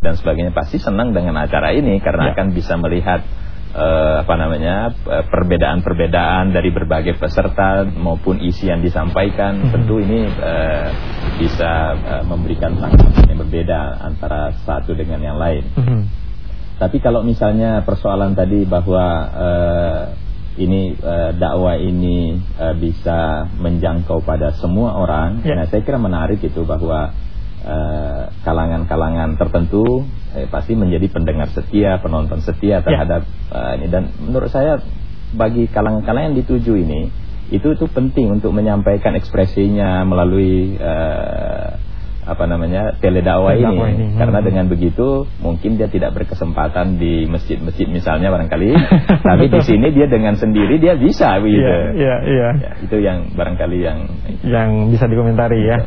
dan sebagainya pasti senang dengan acara ini karena ya. akan bisa melihat uh, apa namanya perbedaan-perbedaan dari berbagai peserta maupun isi yang disampaikan. -hmm. Tentu ini uh, bisa uh, memberikan tanggapan yang berbeda antara satu dengan yang lain. -hmm. Tapi kalau misalnya persoalan tadi bahwa uh, ini uh, dakwah ini uh, bisa menjangkau pada semua orang, yeah. nah saya kira menarik itu bahwa Eh, kalangan-kalangan uh, tertentu eh, pasti menjadi pendengar setia, penonton setia ya. terhadap ya. uh, ini dan menurut saya bagi kalangan-kalangan yang dituju ini itu itu penting untuk menyampaikan ekspresinya melalui uh, apa namanya teledakwah ini. ini karena hmm. dengan begitu mungkin dia tidak berkesempatan di masjid-masjid misalnya barangkali. Tapi di sini dia dengan sendiri dia bisa begitu. iya iya. Iya ya, itu yang barangkali yang yang bisa dikomentari ya.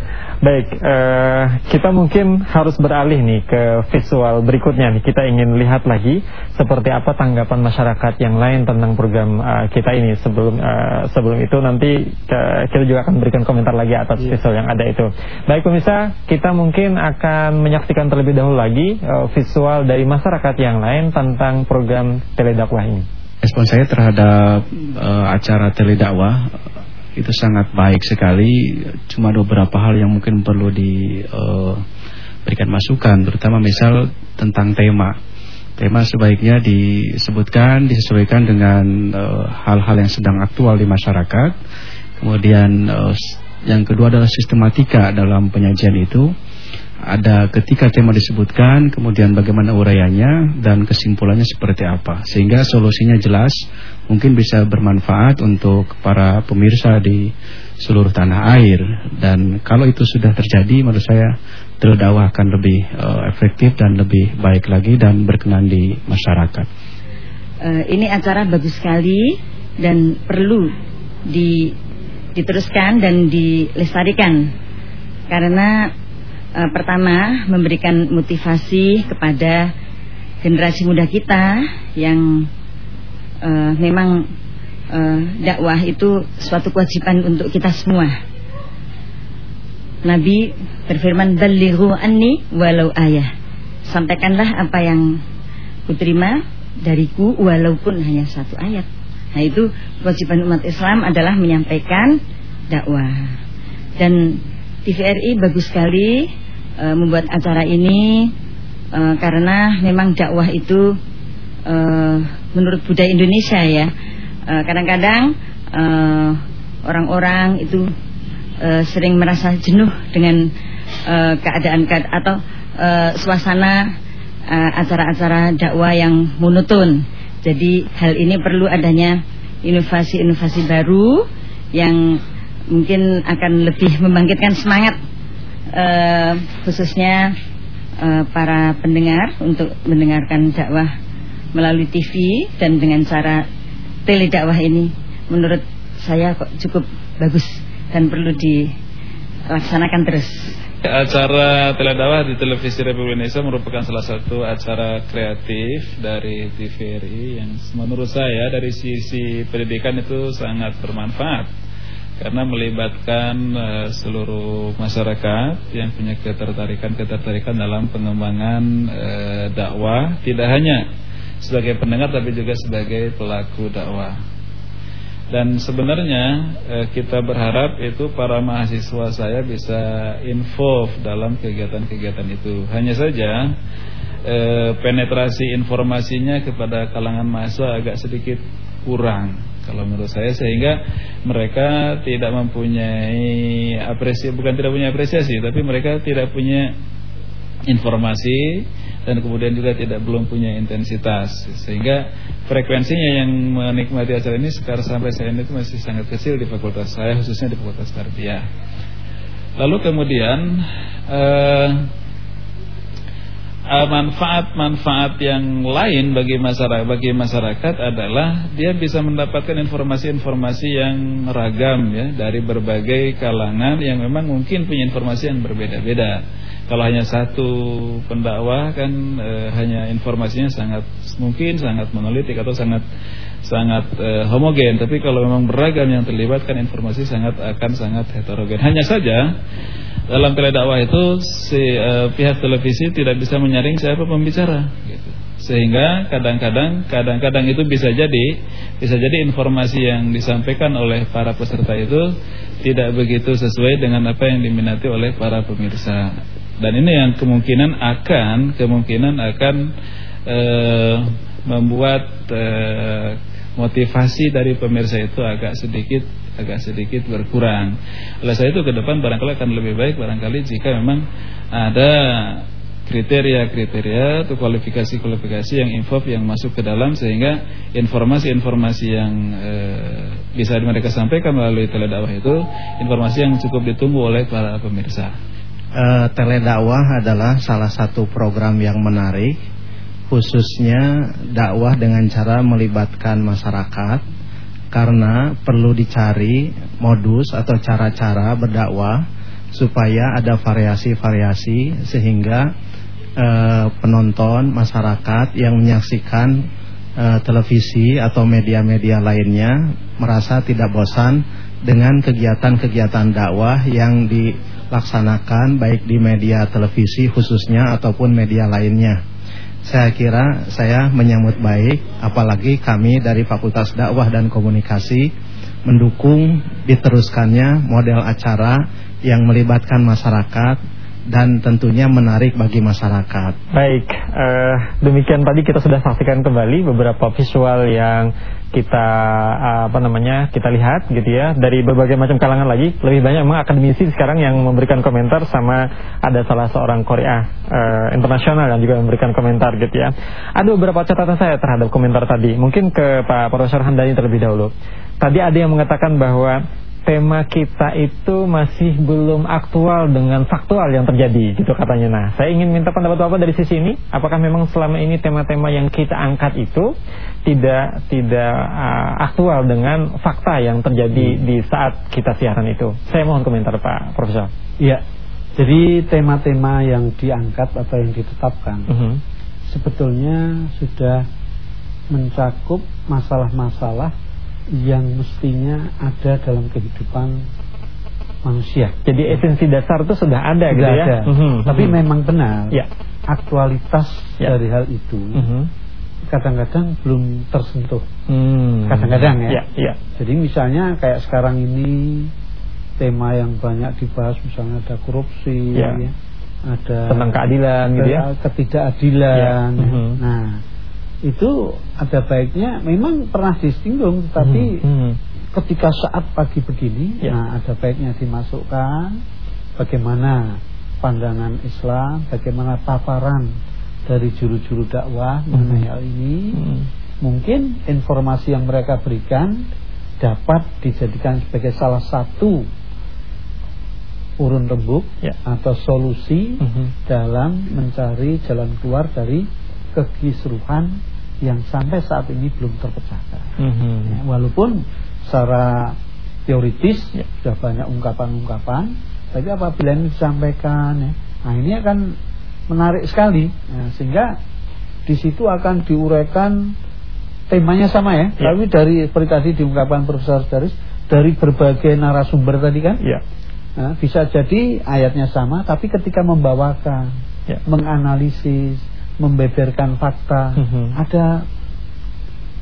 Baik uh, kita mungkin harus beralih nih ke visual berikutnya nih. Kita ingin lihat lagi seperti apa tanggapan masyarakat yang lain tentang program uh, kita ini. Sebelum uh, sebelum itu nanti uh, kita juga akan berikan komentar lagi atas yeah. visual yang ada itu. Baik pemirsa kita mungkin akan menyaksikan terlebih dahulu lagi uh, visual dari masyarakat yang lain tentang program teledakwah ini. Respon saya terhadap uh, acara teledakwah itu sangat baik sekali. Cuma beberapa hal yang mungkin perlu diberikan uh, masukan, terutama misal tentang tema. Tema sebaiknya disebutkan, disesuaikan dengan hal-hal uh, yang sedang aktual di masyarakat. Kemudian uh, yang kedua adalah sistematika dalam penyajian itu. Ada ketika tema disebutkan, kemudian bagaimana uraiannya dan kesimpulannya seperti apa. Sehingga solusinya jelas, mungkin bisa bermanfaat untuk para pemirsa di seluruh tanah air. Dan kalau itu sudah terjadi, menurut saya terdakwah akan lebih uh, efektif dan lebih baik lagi dan berkenan di masyarakat. Uh, ini acara bagus sekali dan perlu di diteruskan dan dilestarikan karena e, pertama memberikan motivasi kepada generasi muda kita yang e, memang e, dakwah itu suatu kewajiban untuk kita semua. Nabi berfirman balighu anni walau ayah. Sampaikanlah apa yang kuterima dariku walaupun hanya satu ayat. Nah itu kewajiban umat Islam adalah menyampaikan dakwah. Dan TVRI bagus sekali e, membuat acara ini e, karena memang dakwah itu e, menurut budaya Indonesia ya. Kadang-kadang e, orang-orang itu e, sering merasa jenuh dengan e, keadaan atau e, suasana acara-acara dakwah yang monoton. Jadi hal ini perlu adanya inovasi-inovasi baru yang mungkin akan lebih membangkitkan semangat uh, khususnya uh, para pendengar untuk mendengarkan dakwah melalui TV dan dengan cara teledakwah ini menurut saya kok cukup bagus dan perlu dilaksanakan terus. Acara Teledakwah di Televisi Republik Indonesia merupakan salah satu acara kreatif dari TVRI yang menurut saya dari sisi pendidikan itu sangat bermanfaat karena melibatkan uh, seluruh masyarakat yang punya ketertarikan-ketertarikan dalam pengembangan uh, dakwah tidak hanya sebagai pendengar tapi juga sebagai pelaku dakwah. Dan sebenarnya eh, kita berharap itu para mahasiswa saya bisa involve dalam kegiatan-kegiatan itu. Hanya saja eh, penetrasi informasinya kepada kalangan mahasiswa agak sedikit kurang kalau menurut saya sehingga mereka tidak mempunyai apresiasi bukan tidak punya apresiasi tapi mereka tidak punya informasi dan kemudian juga tidak belum punya intensitas sehingga frekuensinya yang menikmati acara ini sekarang sampai saat ini itu masih sangat kecil di fakultas saya khususnya di fakultas tarbiyah. Lalu kemudian eh, eh, manfaat-manfaat yang lain bagi masyarakat bagi masyarakat adalah dia bisa mendapatkan informasi-informasi yang ragam ya dari berbagai kalangan yang memang mungkin punya informasi yang berbeda-beda kalau hanya satu pendakwah kan e, hanya informasinya sangat mungkin sangat monolitik atau sangat sangat e, homogen. Tapi kalau memang beragam yang terlibat kan informasi sangat akan sangat heterogen. Hanya saja dalam teledakwah itu si e, pihak televisi tidak bisa menyaring siapa pembicara gitu. Sehingga kadang-kadang kadang-kadang itu bisa jadi bisa jadi informasi yang disampaikan oleh para peserta itu tidak begitu sesuai dengan apa yang diminati oleh para pemirsa dan ini yang kemungkinan akan kemungkinan akan e, membuat e, motivasi dari pemirsa itu agak sedikit agak sedikit berkurang. Oleh saya itu ke depan barangkali akan lebih baik barangkali jika memang ada kriteria-kriteria atau kualifikasi-kualifikasi yang info yang masuk ke dalam sehingga informasi-informasi yang e, bisa mereka sampaikan melalui teledakwah itu informasi yang cukup ditunggu oleh para pemirsa uh, teledakwah adalah salah satu program yang menarik khususnya dakwah dengan cara melibatkan masyarakat karena perlu dicari modus atau cara-cara berdakwah supaya ada variasi-variasi sehingga uh, penonton masyarakat yang menyaksikan uh, televisi atau media-media lainnya merasa tidak bosan dengan kegiatan-kegiatan dakwah yang di laksanakan baik di media televisi khususnya ataupun media lainnya. Saya kira saya menyambut baik apalagi kami dari Fakultas Dakwah dan Komunikasi mendukung diteruskannya model acara yang melibatkan masyarakat dan tentunya menarik bagi masyarakat. Baik, uh, demikian tadi kita sudah saksikan kembali beberapa visual yang kita apa namanya kita lihat gitu ya. Dari berbagai macam kalangan lagi lebih banyak memang akademisi sekarang yang memberikan komentar sama ada salah seorang Korea uh, internasional yang juga memberikan komentar gitu ya. Ada beberapa catatan saya terhadap komentar tadi. Mungkin ke Pak Profesor Handani terlebih dahulu. Tadi ada yang mengatakan bahwa tema kita itu masih belum aktual dengan faktual yang terjadi gitu katanya. Nah, saya ingin minta pendapat Bapak dari sisi ini, apakah memang selama ini tema-tema yang kita angkat itu tidak tidak uh, aktual dengan fakta yang terjadi hmm. di saat kita siaran itu? Saya mohon komentar Pak Profesor. Iya. Jadi tema-tema yang diangkat atau yang ditetapkan uh mhm. -huh. sebetulnya sudah mencakup masalah-masalah yang mestinya ada dalam kehidupan manusia. Jadi esensi dasar itu sudah ada sudah gitu ya. Ada. Mm -hmm. Tapi memang benar ya. aktualitas ya. dari hal itu kadang-kadang mm -hmm. belum tersentuh. Hmm. Kadang-kadang mm. ya. ya. Ya. Jadi misalnya kayak sekarang ini tema yang banyak dibahas misalnya ada korupsi, ya. Ya, ada tentang keadilan gitu ya, ketidakadilan. Ya. Mm -hmm. Nah itu ada baiknya memang pernah disinggung tapi hmm, hmm. ketika saat pagi begini ya. nah ada baiknya dimasukkan bagaimana pandangan Islam bagaimana paparan dari juru-juru dakwah hmm. mengenai hal ini hmm. mungkin informasi yang mereka berikan dapat dijadikan sebagai salah satu urun rembuk ya. atau solusi -hmm. dalam mencari jalan keluar dari kekisruhan yang sampai saat ini belum terpecahkan. Mm -hmm. ya, walaupun secara teoritis ya. sudah banyak ungkapan-ungkapan, tapi apabila ini disampaikan, ya, nah ini akan menarik sekali, ya, sehingga di situ akan diuraikan temanya sama ya, ya. tapi dari seperti tadi diungkapkan Profesor Daris dari berbagai narasumber tadi kan, ya. nah, bisa jadi ayatnya sama, tapi ketika membawakan, ya. menganalisis membeberkan fakta, mm -hmm. ada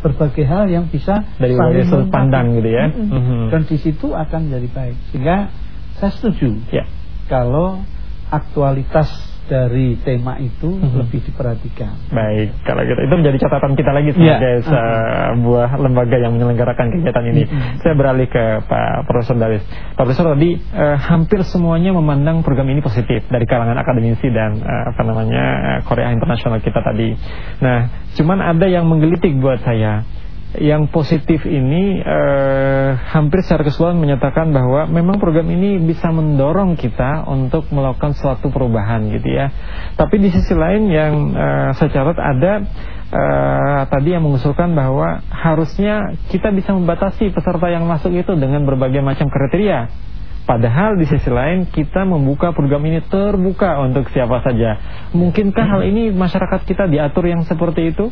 berbagai hal yang bisa dari sudut pandang gitu ya. Mm -hmm. Dan di situ akan jadi baik. Sehingga saya setuju yeah. kalau aktualitas dari tema itu hmm. lebih diperhatikan. Baik, kalau gitu itu menjadi catatan kita lagi sebagai ya. sebuah lembaga yang menyelenggarakan kegiatan ini. Hmm. Saya beralih ke Pak Profesor Daris. Pak Profesor tadi eh, hampir semuanya memandang program ini positif dari kalangan akademisi dan eh, apa namanya eh, Korea Internasional kita tadi. Nah, cuman ada yang menggelitik buat saya yang positif ini eh, hampir secara keseluruhan menyatakan bahwa memang program ini bisa mendorong kita untuk melakukan suatu perubahan gitu ya. Tapi di sisi lain yang eh, saya ada eh, tadi yang mengusulkan bahwa harusnya kita bisa membatasi peserta yang masuk itu dengan berbagai macam kriteria Padahal di sisi lain kita membuka program ini terbuka untuk siapa saja. Mungkinkah hal ini masyarakat kita diatur yang seperti itu?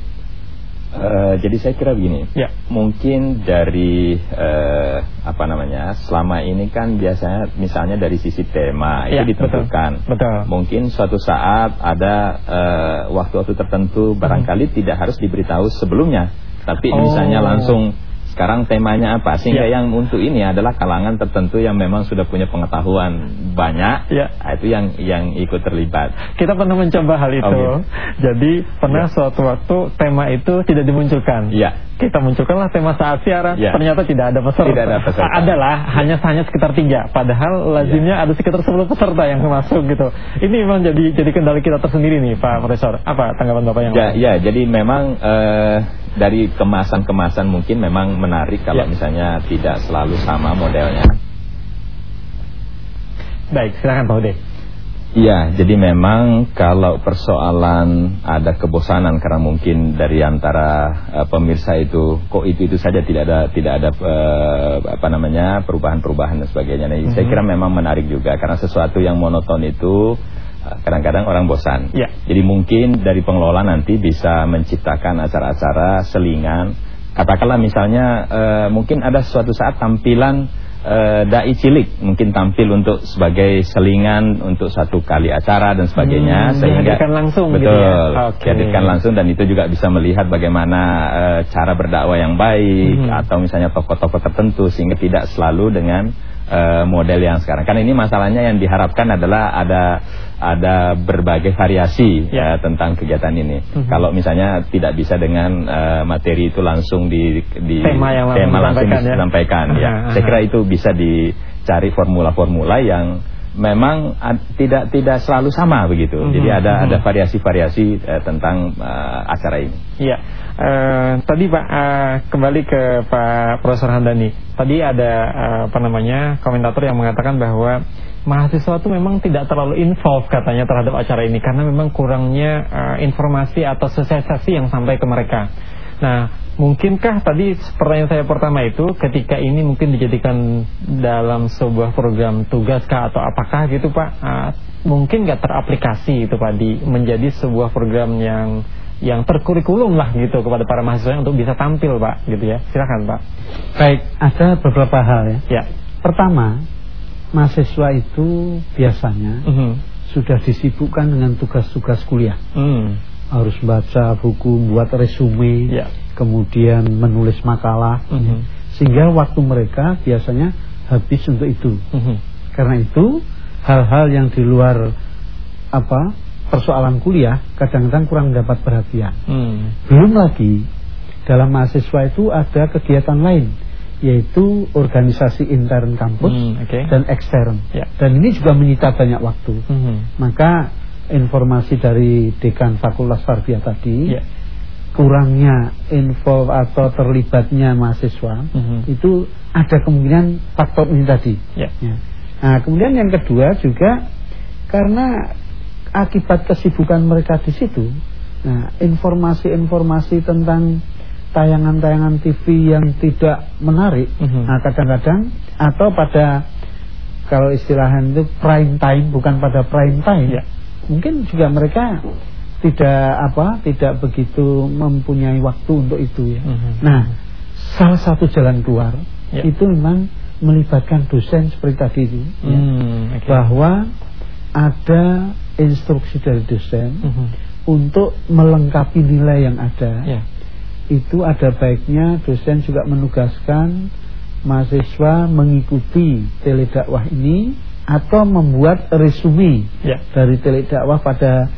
Uh, jadi saya kira begini, ya. mungkin dari uh, apa namanya, selama ini kan biasanya misalnya dari sisi tema ya, itu ditentukan. Betul, betul. Mungkin suatu saat ada eh, waktu-waktu uh, tertentu barangkali hmm. tidak harus diberitahu sebelumnya, tapi oh. misalnya langsung sekarang temanya apa sehingga ya. yang untuk ini adalah kalangan tertentu yang memang sudah punya pengetahuan banyak ya. Nah, itu yang yang ikut terlibat kita pernah mencoba hal itu oh, gitu. jadi pernah ya. suatu waktu tema itu tidak dimunculkan ya kita munculkanlah tema saat siaran ya. ternyata tidak ada peserta tidak ada peserta adalah ya. hanya hanya sekitar tiga padahal lazimnya ya. ada sekitar 10 peserta yang masuk gitu ini memang jadi jadi kendali kita tersendiri nih Pak Profesor apa tanggapan Bapak yang ya, ya jadi memang uh, dari kemasan-kemasan mungkin memang menarik kalau ya. misalnya tidak selalu sama modelnya baik silakan Pak Ude Iya, jadi memang kalau persoalan ada kebosanan karena mungkin dari antara uh, pemirsa itu kok itu itu saja tidak ada tidak ada uh, apa namanya perubahan-perubahan dan sebagainya. Nah, mm -hmm. saya kira memang menarik juga karena sesuatu yang monoton itu eh, kadang-kadang uh, orang bosan. Ya. Jadi mungkin dari pengelola nanti bisa menciptakan acara-acara selingan. Katakanlah misalnya uh, mungkin ada suatu saat tampilan uh, dai cilik mungkin tampil untuk sebagai selingan untuk satu kali acara dan sebagainya hmm, sehingga langsung betul gitu ya? okay. dihadirkan langsung dan itu juga bisa melihat bagaimana uh, cara berdakwah yang baik hmm. atau misalnya tokoh-tokoh tertentu sehingga tidak selalu dengan uh, model yang sekarang. Kan ini masalahnya yang diharapkan adalah ada ada berbagai variasi ya, ya tentang kegiatan ini. Mhm. -huh. Kalau misalnya tidak bisa dengan uh, materi itu langsung di, di tema yang tema langsung disampaikan ya. ya. Uh -huh. Saya kira itu bisa dicari formula-formula yang memang tidak tidak selalu sama begitu. Mhm. -huh. Jadi ada ada mhm. variasi-variasi uh, tentang uh, acara ini. Iya. Uh, tadi Pak uh, kembali ke Pak Profesor Handani. Tadi ada uh, apa namanya komentator yang mengatakan bahwa mahasiswa itu memang tidak terlalu involve katanya terhadap acara ini karena memang kurangnya uh, informasi atau sosialisasi yang sampai ke mereka. Nah, mungkinkah tadi pertanyaan saya pertama itu ketika ini mungkin dijadikan dalam sebuah program tugas kah atau apakah gitu Pak? Uh, mungkin nggak teraplikasi itu Pak di menjadi sebuah program yang yang terkurikulum lah gitu kepada para mahasiswa untuk bisa tampil Pak gitu ya. Silakan Pak. Baik, ada beberapa hal ya. Ya. Pertama, mahasiswa itu biasanya uh mhm. -huh. sudah disibukkan dengan tugas-tugas kuliah. Uh. Harus baca buku, buat resume, ya. kemudian menulis makalah. Uh mhm. -huh. Sehingga waktu mereka biasanya habis untuk itu. Uh mhm. -huh. Karena itu hal-hal yang di luar apa persoalan kuliah kadang-kadang kurang dapat perhatian. Hmm. Belum lagi dalam mahasiswa itu ada kegiatan lain yaitu organisasi intern kampus hmm, okay. dan ekstern. Ya. Dan ini juga menyita banyak waktu. Hmm. Maka informasi dari dekan Fakultas Tarbiyah tadi ya. kurangnya info atau terlibatnya mahasiswa hmm. itu ada kemungkinan faktor ini tadi. Ya. Ya. Nah, kemudian yang kedua juga karena akibat kesibukan mereka di situ, nah informasi-informasi tentang tayangan-tayangan TV yang tidak menarik, mhm. -huh. nah kadang-kadang atau pada kalau istilahnya itu prime time bukan pada prime time, ya. mungkin juga mereka tidak apa tidak begitu mempunyai waktu untuk itu ya. Mhm. -huh. Nah, salah satu jalan keluar ya. itu memang melibatkan dosen seperti tadi itu, ya. hmm, okay. bahwa ada instruksi dari dosen uh -huh. untuk melengkapi nilai yang ada. Yeah. Itu ada baiknya dosen juga menugaskan mahasiswa mengikuti teledakwah ini atau membuat resume yeah. dari teledakwah pada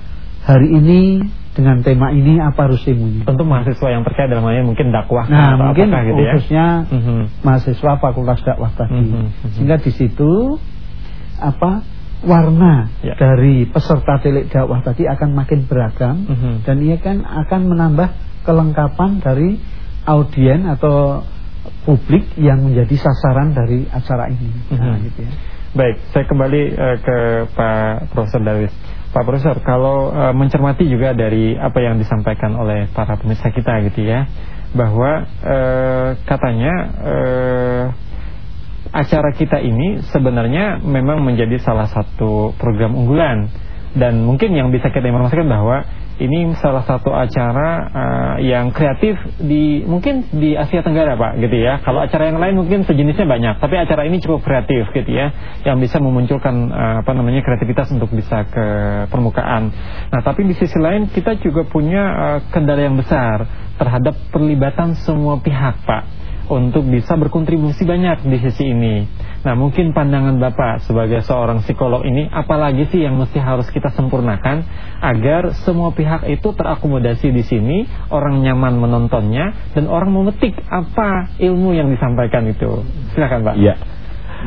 hari ini dengan tema ini apa resume Tentu mahasiswa yang percaya dalam hal ini mungkin dakwah nah, atau mungkin apakah gitu ya. khususnya mhm. mahasiswa fakultas dakwah tadi. Uh -huh. Sehingga di situ apa warna ya. dari peserta telik dakwah tadi akan makin beragam mhm. dan ia kan akan menambah kelengkapan dari audien atau publik yang menjadi sasaran dari acara ini. -huh. nah, gitu ya. Baik, saya kembali uh, ke Pak Profesor Darwis. Pak Profesor, kalau uh, mencermati juga dari apa yang disampaikan oleh para pemirsa kita gitu ya, bahwa uh, katanya uh, acara kita ini sebenarnya memang menjadi salah satu program unggulan dan mungkin yang bisa kita informasikan bahwa ini salah satu acara uh, yang kreatif di mungkin di Asia Tenggara Pak gitu ya. Kalau acara yang lain mungkin sejenisnya banyak, tapi acara ini cukup kreatif gitu ya, yang bisa memunculkan uh, apa namanya kreativitas untuk bisa ke permukaan. Nah, tapi di sisi lain kita juga punya uh, kendala yang besar terhadap perlibatan semua pihak Pak untuk bisa berkontribusi banyak di sisi ini. Nah mungkin pandangan Bapak sebagai seorang psikolog ini apalagi sih yang mesti harus kita sempurnakan agar semua pihak itu terakomodasi di sini, orang nyaman menontonnya dan orang memetik apa ilmu yang disampaikan itu. Silakan Pak. Iya.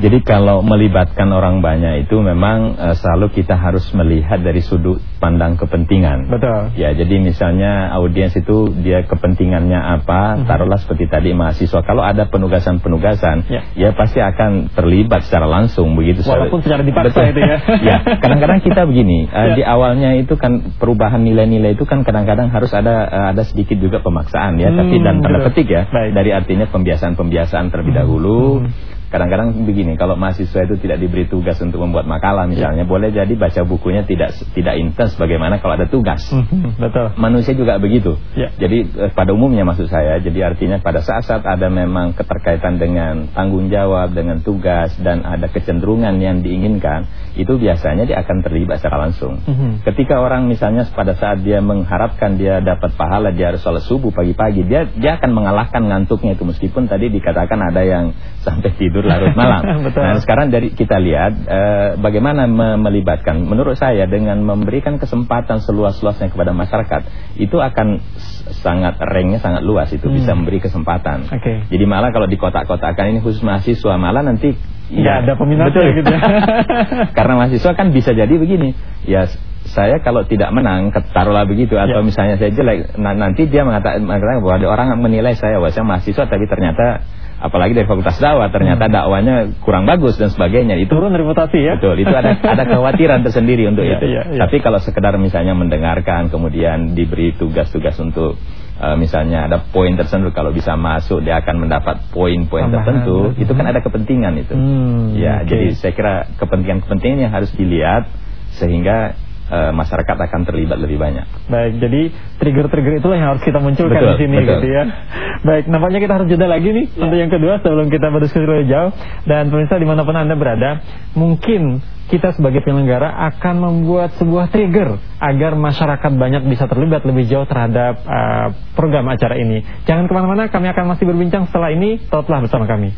Jadi kalau melibatkan orang banyak itu memang uh, selalu kita harus melihat dari sudut pandang kepentingan. Betul. Ya, jadi misalnya audiens itu dia kepentingannya apa, mhm. taruhlah seperti tadi mahasiswa. Kalau ada penugasan-penugasan, ya. ya pasti akan terlibat secara langsung begitu. Walaupun secara dipaksa Betul. itu ya. ya, kadang-kadang kita begini, uh, ya. di awalnya itu kan perubahan nilai-nilai itu kan kadang-kadang harus ada uh, ada sedikit juga pemaksaan ya, hmm, tapi dan tanda petik ya. Baik. Dari artinya pembiasaan-pembiasaan terlebih hmm. dahulu. Hmm kadang-kadang begini kalau mahasiswa itu tidak diberi tugas untuk membuat makalah misalnya ya. boleh jadi baca bukunya tidak tidak intens bagaimana kalau ada tugas hmm, betul manusia juga begitu ya. jadi eh, pada umumnya maksud saya jadi artinya pada saat-saat ada memang keterkaitan dengan tanggung jawab dengan tugas dan ada kecenderungan yang diinginkan itu biasanya dia akan terlibat secara langsung hmm. ketika orang misalnya pada saat dia mengharapkan dia dapat pahala dia harus sholat subuh pagi-pagi dia dia akan mengalahkan ngantuknya itu meskipun tadi dikatakan ada yang sampai tidur larut malam. Betul. Nah, sekarang dari kita lihat uh, bagaimana me melibatkan. Menurut saya dengan memberikan kesempatan seluas-luasnya kepada masyarakat itu akan sangat rengnya sangat luas itu hmm. bisa memberi kesempatan. Okay. Jadi malah kalau di kotak-kotakan ini khusus mahasiswa malah nanti ya ada peminatnya betul. gitu ya. Karena mahasiswa kan bisa jadi begini. Ya saya kalau tidak menang taruhlah begitu atau ya. misalnya saya jelek nanti dia mengatakan, mengatakan bahwa ada orang menilai saya wah saya mahasiswa tapi ternyata apalagi dari fakultas dakwah ternyata hmm. dakwanya kurang bagus dan sebagainya itu turun reputasi ya betul itu ada ada kekhawatiran tersendiri untuk ya, itu ya, ya. tapi kalau sekedar misalnya mendengarkan kemudian diberi tugas-tugas untuk uh, misalnya ada poin tertentu kalau bisa masuk dia akan mendapat poin-poin tertentu itu kan ada kepentingan itu hmm, ya okay. jadi saya kira kepentingan-kepentingan yang harus dilihat sehingga uh, masyarakat akan terlibat lebih banyak. Baik, jadi trigger-trigger itulah yang harus kita munculkan betul, di sini betul. gitu ya. Baik, nampaknya kita harus jeda lagi nih ya. untuk yang kedua sebelum kita berdiskusi lebih jauh. Dan pemirsa di mana pun anda berada, mungkin kita sebagai penyelenggara akan membuat sebuah trigger agar masyarakat banyak bisa terlibat lebih jauh terhadap uh, program acara ini. Jangan ke mana-mana, kami akan masih berbincang setelah ini. Tetaplah bersama kami.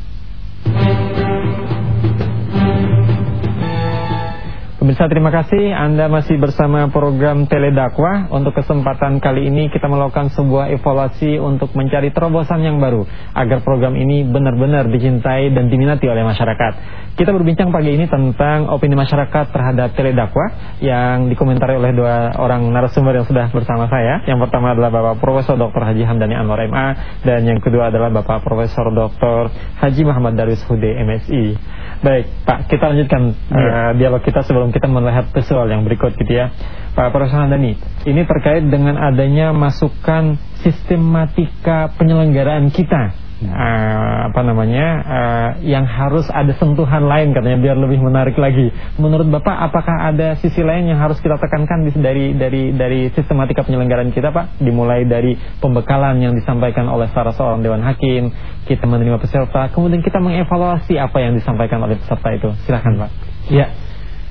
Pemirsa terima kasih Anda masih bersama program Teledakwah Untuk kesempatan kali ini kita melakukan sebuah evaluasi untuk mencari terobosan yang baru Agar program ini benar-benar dicintai dan diminati oleh masyarakat Kita berbincang pagi ini tentang opini masyarakat terhadap Teledakwah Yang dikomentari oleh dua orang narasumber yang sudah bersama saya Yang pertama adalah Bapak Profesor Dr. Haji Hamdani Anwar MA Dan yang kedua adalah Bapak Profesor Dr. Haji Muhammad Darwis Hude MSI Baik Pak, kita lanjutkan ya. uh, dialog kita sebelum kita melihat visual yang berikut gitu ya Pak Profesor Handani Ini terkait dengan adanya masukan sistematika penyelenggaraan kita uh, apa namanya uh, yang harus ada sentuhan lain katanya biar lebih menarik lagi. Menurut Bapak apakah ada sisi lain yang harus kita tekankan dari dari dari sistematika penyelenggaraan kita Pak? Dimulai dari pembekalan yang disampaikan oleh salah seorang dewan hakim, kita menerima peserta, kemudian kita mengevaluasi apa yang disampaikan oleh peserta itu. Silahkan Pak. Ya.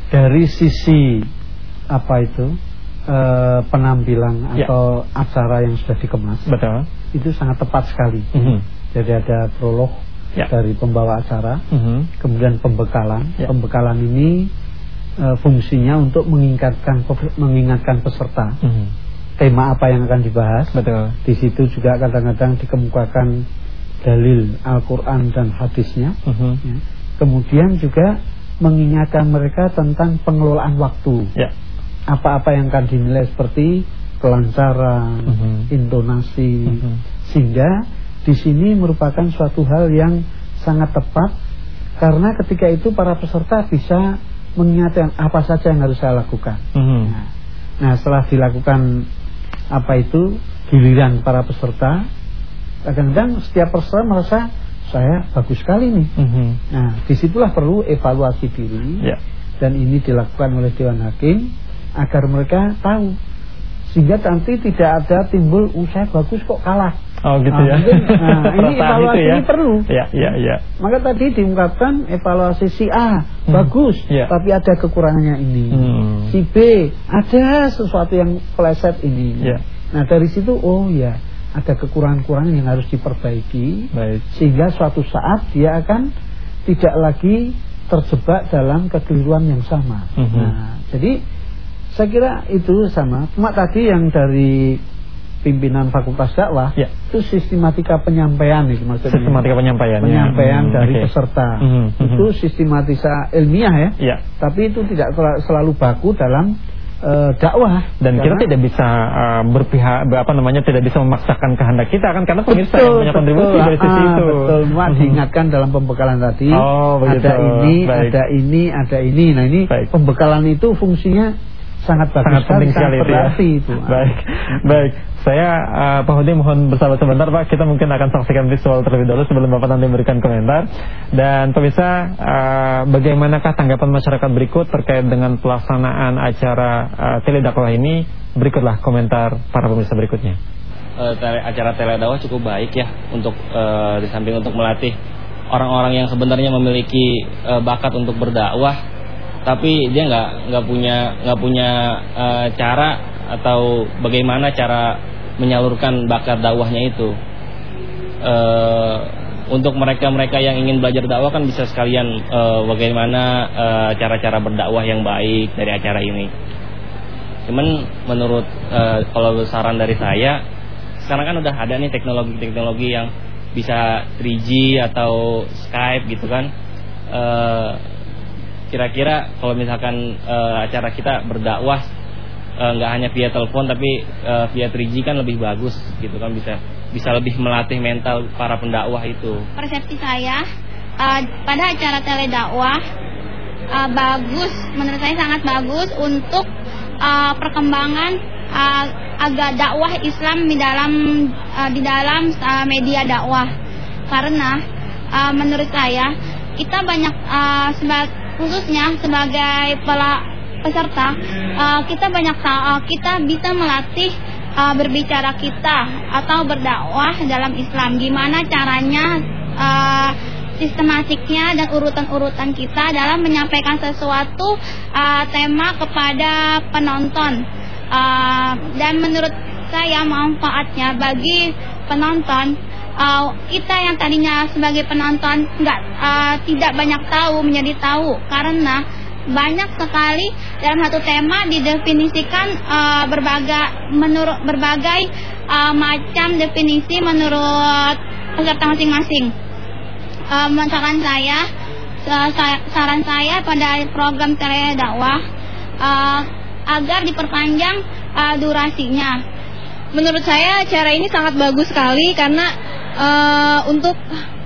Dari sisi apa itu? Uh, penampilan ya. atau acara yang sudah dikemas. Betul. Itu sangat tepat sekali. Mm -hmm jadi ada prolog ya. dari pembawa acara, uh mhm. -huh. kemudian pembekalan. Ya. Pembekalan ini e, fungsinya untuk mengingatkan mengingatkan peserta. Uh mhm. -huh. Tema apa yang akan dibahas. Betul. Di situ juga kadang-kadang dikemukakan dalil Al-Qur'an dan hadisnya. Uh mhm. -huh. ya. Kemudian juga mengingatkan mereka tentang pengelolaan waktu. Ya. Apa-apa yang akan dinilai seperti kelancaran, uh -huh. intonasi, uh -huh. sehingga di sini merupakan suatu hal yang sangat tepat karena ketika itu para peserta bisa mengingat apa saja yang harus saya lakukan. Mm -hmm. nah, nah, setelah dilakukan apa itu giliran para peserta, kadang-kadang setiap peserta merasa saya bagus sekali nih. Mm -hmm. Nah, di situlah perlu evaluasi diri. Yeah. Dan ini dilakukan oleh Dewan Hakim agar mereka tahu sehingga nanti tidak ada timbul usai oh, bagus kok kalah. Oh gitu nah, ya. nah, ini evaluasi ya. ini perlu. Ya, ya, ya. Maka tadi diungkapkan evaluasi si A hmm. bagus, ya. tapi ada kekurangannya ini. Hmm. Si B ada sesuatu yang pleset ini. Ya. Nah dari situ oh ya ada kekurangan-kekurangan yang harus diperbaiki Baik. sehingga suatu saat dia akan tidak lagi terjebak dalam kekeliruan yang sama. Mm -hmm. Nah, jadi saya kira itu sama. Cuma tadi yang dari pimpinan fakultas dakwah ya. itu sistematika penyampaian itu maksudnya sistematika penyampaian penyampaian hmm, dari okay. peserta mm -hmm. itu sistematisa ilmiah ya. ya tapi itu tidak selalu baku dalam uh, dakwah dan karena, kita tidak bisa uh, berpihak apa namanya tidak bisa memaksakan kehendak kita kan karena pemirsa yang punya kontribusi dari sisi ah, itu betul mhm. diingatkan dalam pembekalan tadi oh, ada ini Baik. ada ini ada ini nah ini Baik. pembekalan itu fungsinya sangat bagus sangat penting sekali itu ya. itu. Baik, baik. Saya uh, Pak Hudi mohon bersabar sebentar Pak. Kita mungkin akan saksikan visual terlebih dahulu sebelum Bapak nanti memberikan komentar. Dan pemirsa, uh, bagaimanakah tanggapan masyarakat berikut terkait dengan pelaksanaan acara uh, teledakwah ini? Berikutlah komentar para pemirsa berikutnya. Uh, tele, acara teledakwah cukup baik ya untuk uh, di samping untuk melatih orang-orang yang sebenarnya memiliki uh, bakat untuk berdakwah tapi dia nggak nggak punya nggak punya uh, cara atau bagaimana cara menyalurkan bakat dakwahnya itu uh, untuk mereka-mereka yang ingin belajar dakwah kan bisa sekalian uh, bagaimana cara-cara berdakwah yang baik dari acara ini. Cuman menurut kalau saran dari saya, sekarang kan udah ada nih teknologi-teknologi yang bisa 3G atau Skype gitu kan. Kira-kira kalau misalkan uh, acara kita berdakwah eh, nggak uh, hanya via telepon tapi uh, via 3G kan lebih bagus gitu kan bisa bisa lebih melatih mental para pendakwah itu. Persepsi saya uh, pada acara teledakwah uh, bagus menurut saya sangat bagus untuk uh, perkembangan uh, agak dakwah Islam di dalam uh, di dalam uh, media dakwah karena uh, menurut saya kita banyak uh, khususnya sebagai pela peserta uh, kita banyak uh, kita bisa melatih uh, berbicara kita atau berdakwah dalam Islam. Gimana caranya uh, sistematiknya dan urutan-urutan kita dalam menyampaikan sesuatu uh, tema kepada penonton. Uh, dan menurut saya manfaatnya bagi penonton uh, kita yang tadinya sebagai penonton nggak uh, tidak banyak tahu menjadi tahu karena banyak sekali dalam satu tema didefinisikan uh, berbagai menurut berbagai uh, macam definisi menurut peserta masing-masing. Uh, saya, saran saya pada program tele dakwah agar diperpanjang durasinya. Menurut saya cara ini sangat bagus sekali karena uh, untuk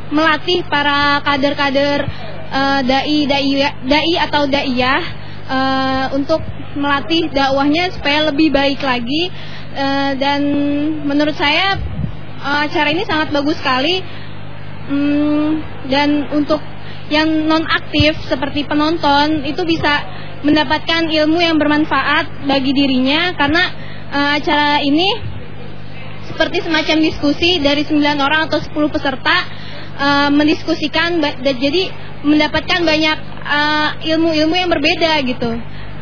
melatih para kader-kader uh, dai dai dai atau daiyah uh, untuk melatih dakwahnya supaya lebih baik lagi. Uh, dan menurut saya uh, cara ini sangat bagus sekali. Um, dan untuk yang non aktif seperti penonton itu bisa mendapatkan ilmu yang bermanfaat bagi dirinya. Karena uh, acara ini seperti semacam diskusi dari 9 orang atau 10 peserta uh, mendiskusikan dan jadi mendapatkan banyak eh, ilmu-ilmu uh, yang berbeda gitu.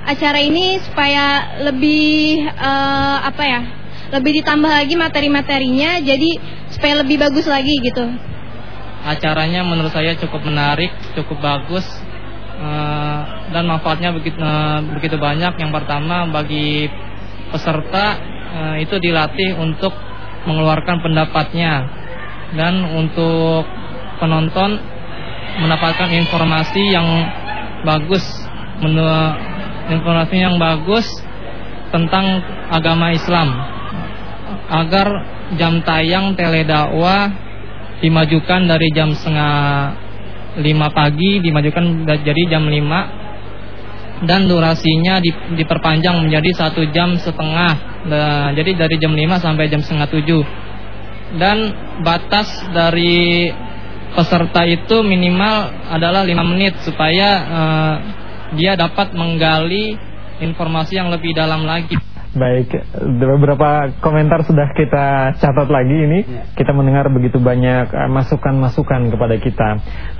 Acara ini supaya lebih uh, apa ya? Lebih ditambah lagi materi-materinya jadi supaya lebih bagus lagi gitu. Acaranya menurut saya cukup menarik, cukup bagus. Uh, dan manfaatnya begitu uh, begitu banyak. Yang pertama bagi peserta uh, itu dilatih untuk mengeluarkan pendapatnya. Dan untuk penonton mendapatkan informasi yang bagus informasi yang bagus tentang agama Islam. Agar jam tayang teledakwah dimajukan dari jam setengah lima pagi dimajukan jadi jam lima dan durasinya diperpanjang menjadi satu jam setengah Nah, jadi dari jam 5 sampai jam setengah 7 dan batas dari peserta itu minimal adalah lima menit supaya uh, dia dapat menggali informasi yang lebih dalam lagi. Baik, beberapa komentar sudah kita catat lagi ini. Ya. Kita mendengar begitu banyak eh, masukan-masukan kepada kita.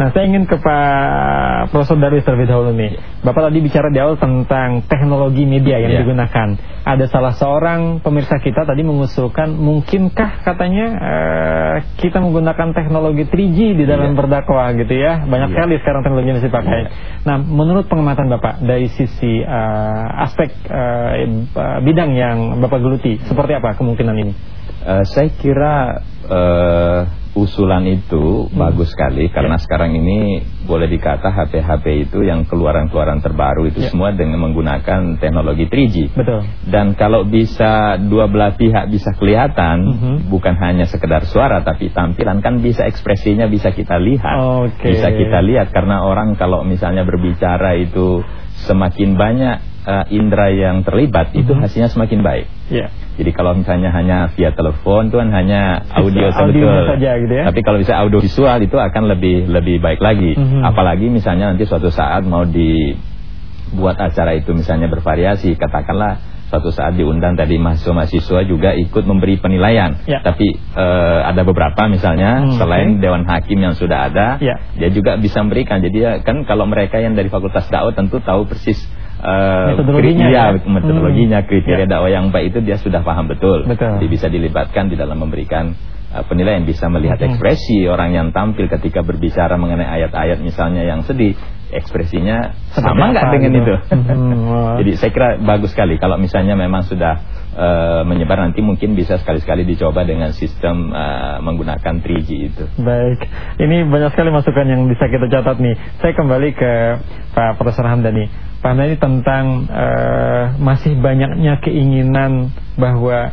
Nah, saya ingin ke Pak Profesor Darwis terlebih dahulu nih. Bapak tadi bicara di awal tentang teknologi media yang ya. digunakan. Ada salah seorang pemirsa kita tadi mengusulkan, mungkinkah katanya uh, kita menggunakan teknologi 3G di dalam ya. berdakwah gitu ya? Banyak ya. sekali sekarang teknologi yang dipakai. Ya. Nah, menurut pengamatan Bapak dari sisi uh, aspek uh, bidang yang Bapak geluti. Seperti apa kemungkinan ini? Uh, saya kira uh, usulan itu hmm. bagus sekali karena ya. sekarang ini boleh dikata HP-HP itu yang keluaran-keluaran terbaru itu ya. semua dengan menggunakan teknologi 3G. Betul. Dan kalau bisa dua belah pihak bisa kelihatan, hmm. bukan hanya sekedar suara tapi tampilan kan bisa ekspresinya bisa kita lihat. Okay. Bisa kita lihat karena orang kalau misalnya berbicara itu semakin banyak uh, indera yang terlibat itu mhm. hasilnya semakin baik. Yeah. Jadi kalau misalnya hanya via telepon itu kan hanya audio saja gitu ya. Tapi kalau bisa audio visual itu akan lebih lebih baik lagi. Mm -hmm. Apalagi misalnya nanti suatu saat mau dibuat acara itu misalnya bervariasi, katakanlah suatu saat diundang tadi mahasiswa-mahasiswa juga ikut memberi penilaian. Ya. Tapi uh, ada beberapa misalnya hmm, selain okay. dewan hakim yang sudah ada, ya. dia juga bisa memberikan. Jadi ya, kan kalau mereka yang dari fakultas dakwah tentu tahu persis uh, metodologinya ya, metodologinya hmm. kriteria ya. dakwah yang baik itu dia sudah paham betul. betul. Jadi bisa dilibatkan di dalam memberikan uh, penilaian bisa melihat hmm. ekspresi orang yang tampil ketika berbicara mengenai ayat-ayat misalnya yang sedih ekspresinya sama nggak dengan gitu? itu hmm. jadi saya kira bagus sekali kalau misalnya memang sudah uh, menyebar nanti mungkin bisa sekali-sekali dicoba dengan sistem uh, menggunakan 3G itu baik ini banyak sekali masukan yang bisa kita catat nih saya kembali ke Pak Profesor Hamdani Pak Hamdani tentang uh, masih banyaknya keinginan bahwa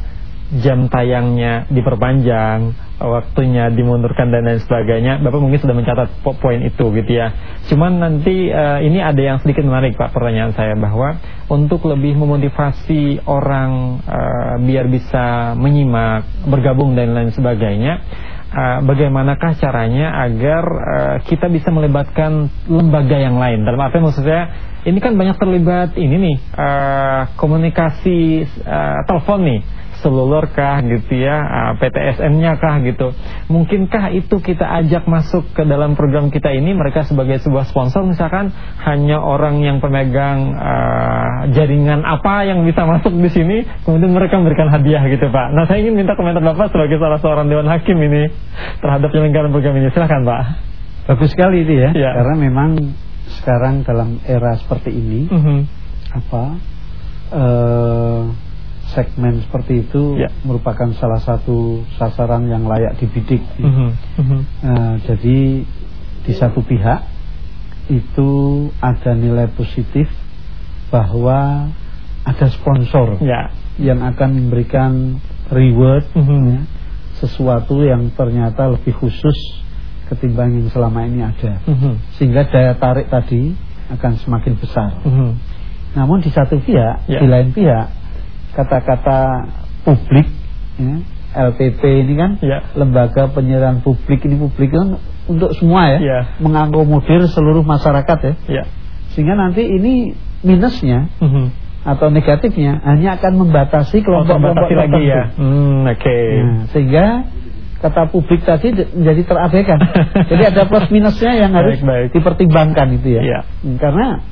jam tayangnya diperpanjang, waktunya dimundurkan dan lain sebagainya. Bapak mungkin sudah mencatat poin itu gitu ya. Cuman nanti uh, ini ada yang sedikit menarik Pak pertanyaan saya bahwa untuk lebih memotivasi orang uh, biar bisa menyimak, bergabung dan lain sebagainya. Uh, bagaimanakah caranya agar uh, kita bisa melibatkan lembaga yang lain dalam arti maksud saya ini kan banyak terlibat ini nih uh, komunikasi uh, telepon nih seluler kah gitu ya, ah, PTSN-nya kah gitu. Mungkinkah itu kita ajak masuk ke dalam program kita ini mereka sebagai sebuah sponsor misalkan hanya orang yang pemegang uh, jaringan apa yang bisa masuk di sini kemudian mereka memberikan hadiah gitu Pak. Nah, saya ingin minta komentar Bapak sebagai salah seorang dewan hakim ini terhadap penyelenggaraan program ini. Silakan Pak. Bagus sekali itu ya, ya. karena memang sekarang dalam era seperti ini mhm. -huh. apa uh, segmen seperti itu ya. merupakan salah satu sasaran yang layak dibidik. -huh. Uh -huh. Nah, jadi di satu pihak itu ada nilai positif bahwa ada sponsor ya. yang akan memberikan reward -huh. ya, sesuatu yang ternyata lebih khusus ketimbang yang selama ini ada, uh -huh. sehingga daya tarik tadi akan semakin besar. Uh -huh. Namun di satu pihak, ya. di lain pihak kata-kata publik ya, LPP ini kan ya. lembaga penyiaran publik ini publik kan untuk semua ya, ya. mengakomodir seluruh masyarakat ya. ya sehingga nanti ini minusnya mhm. -huh. atau negatifnya hanya akan membatasi kelompok-kelompok oh, lagi ya hmm, oke okay. nah, sehingga kata publik tadi menjadi terabaikan jadi ada plus minusnya yang harus baik, baik. dipertimbangkan itu ya, ya. karena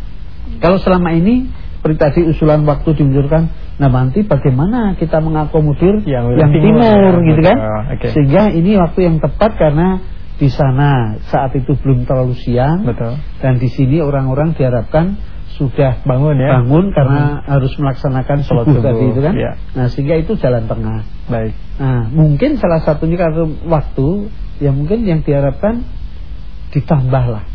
kalau selama ini seperti tadi usulan waktu dimunculkan nah nanti bagaimana kita mengakomodir yang, yang timur, timur ya, gitu kan okay. sehingga ini waktu yang tepat karena di sana saat itu belum terlalu siang betul. dan di sini orang-orang diharapkan sudah bangun ya bangun karena hmm. harus melaksanakan sholat tadi itu kan ya. nah sehingga itu jalan tengah baik nah mungkin salah satunya karena waktu yang mungkin yang diharapkan ditambahlah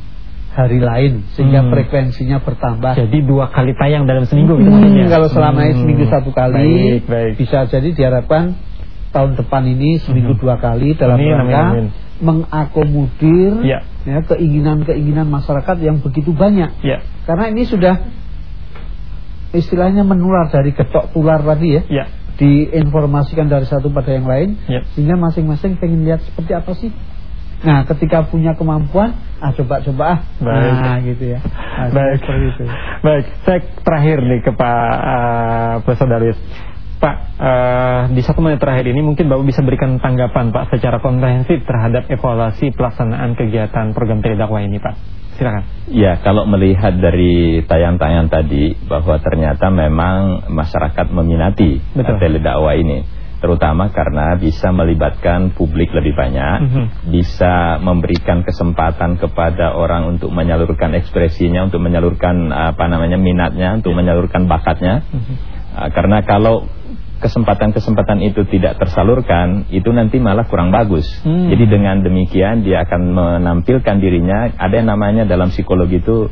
hari lain sehingga hmm. frekuensinya bertambah. Jadi dua kali tayang dalam seminggu gitu hmm, Kalau selama ini seminggu satu kali, baik, baik. bisa jadi diharapkan tahun depan ini seminggu hmm. dua kali dalam rangka mengakomodir ya. Ya keinginan-keinginan masyarakat yang begitu banyak. Ya. Karena ini sudah istilahnya menular dari getok tular tadi ya. ya. Diinformasikan dari satu pada yang lain ya. sehingga masing-masing pengen lihat seperti apa sih Nah, ketika punya kemampuan, ah coba-coba ah. Baik. Nah, gitu ya. Nah, Baik. itu. Baik, saya terakhir nih ke Pak uh, Profesor Darwis. Pak, uh, di satu menit terakhir ini mungkin Bapak bisa berikan tanggapan Pak secara komprehensif terhadap evaluasi pelaksanaan kegiatan program teledakwah ini Pak. Silakan. Ya, kalau melihat dari tayang-tayang tadi bahwa ternyata memang masyarakat meminati teledakwah ini terutama karena bisa melibatkan publik lebih banyak, mm -hmm. bisa memberikan kesempatan kepada orang untuk menyalurkan ekspresinya, untuk menyalurkan apa namanya minatnya, untuk menyalurkan bakatnya. Mm -hmm. Karena kalau kesempatan-kesempatan itu tidak tersalurkan, itu nanti malah kurang bagus. Hmm. Jadi dengan demikian dia akan menampilkan dirinya, ada yang namanya dalam psikologi itu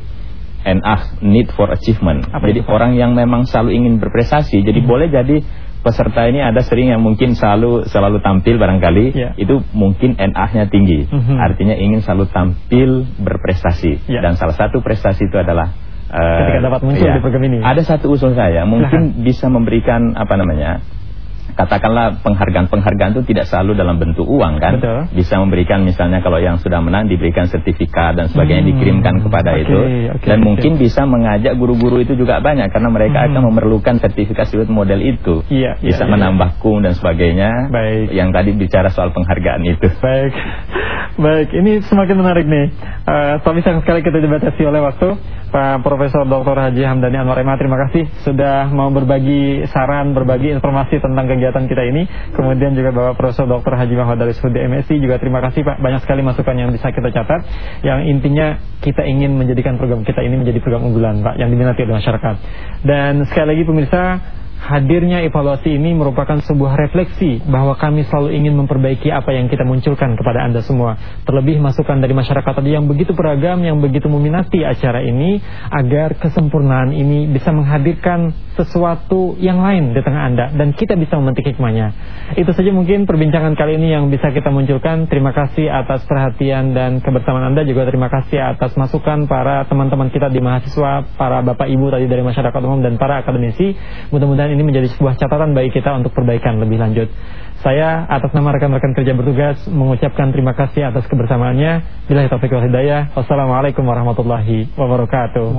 NA, need for achievement. Apa jadi itu? orang yang memang selalu ingin berprestasi, jadi hmm. boleh jadi peserta ini ada sering yang mungkin selalu selalu tampil barangkali yeah. itu mungkin NA-nya tinggi. Mm -hmm. Artinya ingin selalu tampil berprestasi. Yeah. Dan salah satu prestasi itu adalah ketika dapat muncul ya, di program ini. Ada satu usul saya, mungkin Silahkan. bisa memberikan apa namanya? Katakanlah penghargaan-penghargaan itu tidak selalu dalam bentuk uang kan Betul. bisa memberikan misalnya kalau yang sudah menang diberikan sertifikat dan sebagainya hmm. dikirimkan kepada okay, itu okay, dan okay. mungkin bisa mengajak guru-guru itu juga banyak karena mereka hmm. akan memerlukan sertifikasi model itu iya, bisa iya. menambah iya. kum dan sebagainya baik. yang tadi bicara soal penghargaan itu baik baik ini semakin menarik nih uh, tapi sayang sekali kita dibatasi oleh waktu Pak Profesor Dr. Haji Hamdani Anwar terima kasih sudah mau berbagi saran berbagi informasi tentang kegiatan kegiatan kita ini. Kemudian juga Bapak Profesor Dr. Haji Muhammad dari Sudi MSI juga terima kasih Pak. Banyak sekali masukan yang bisa kita catat. Yang intinya kita ingin menjadikan program kita ini menjadi program unggulan Pak yang diminati oleh masyarakat. Dan sekali lagi pemirsa Hadirnya evaluasi ini merupakan sebuah refleksi bahwa kami selalu ingin memperbaiki apa yang kita munculkan kepada Anda semua. Terlebih masukan dari masyarakat tadi yang begitu beragam, yang begitu meminati acara ini agar kesempurnaan ini bisa menghadirkan sesuatu yang lain di tengah Anda dan kita bisa memetik hikmahnya. Itu saja mungkin perbincangan kali ini yang bisa kita munculkan. Terima kasih atas perhatian dan kebersamaan Anda juga terima kasih atas masukan para teman-teman kita di mahasiswa, para Bapak Ibu tadi dari masyarakat umum dan para akademisi. Mudah-mudahan ini menjadi sebuah catatan bagi kita untuk perbaikan lebih lanjut. Saya atas nama rekan-rekan kerja bertugas mengucapkan terima kasih atas kebersamaannya. Bila taufiq wal hidayah. Wassalamualaikum warahmatullahi wabarakatuh.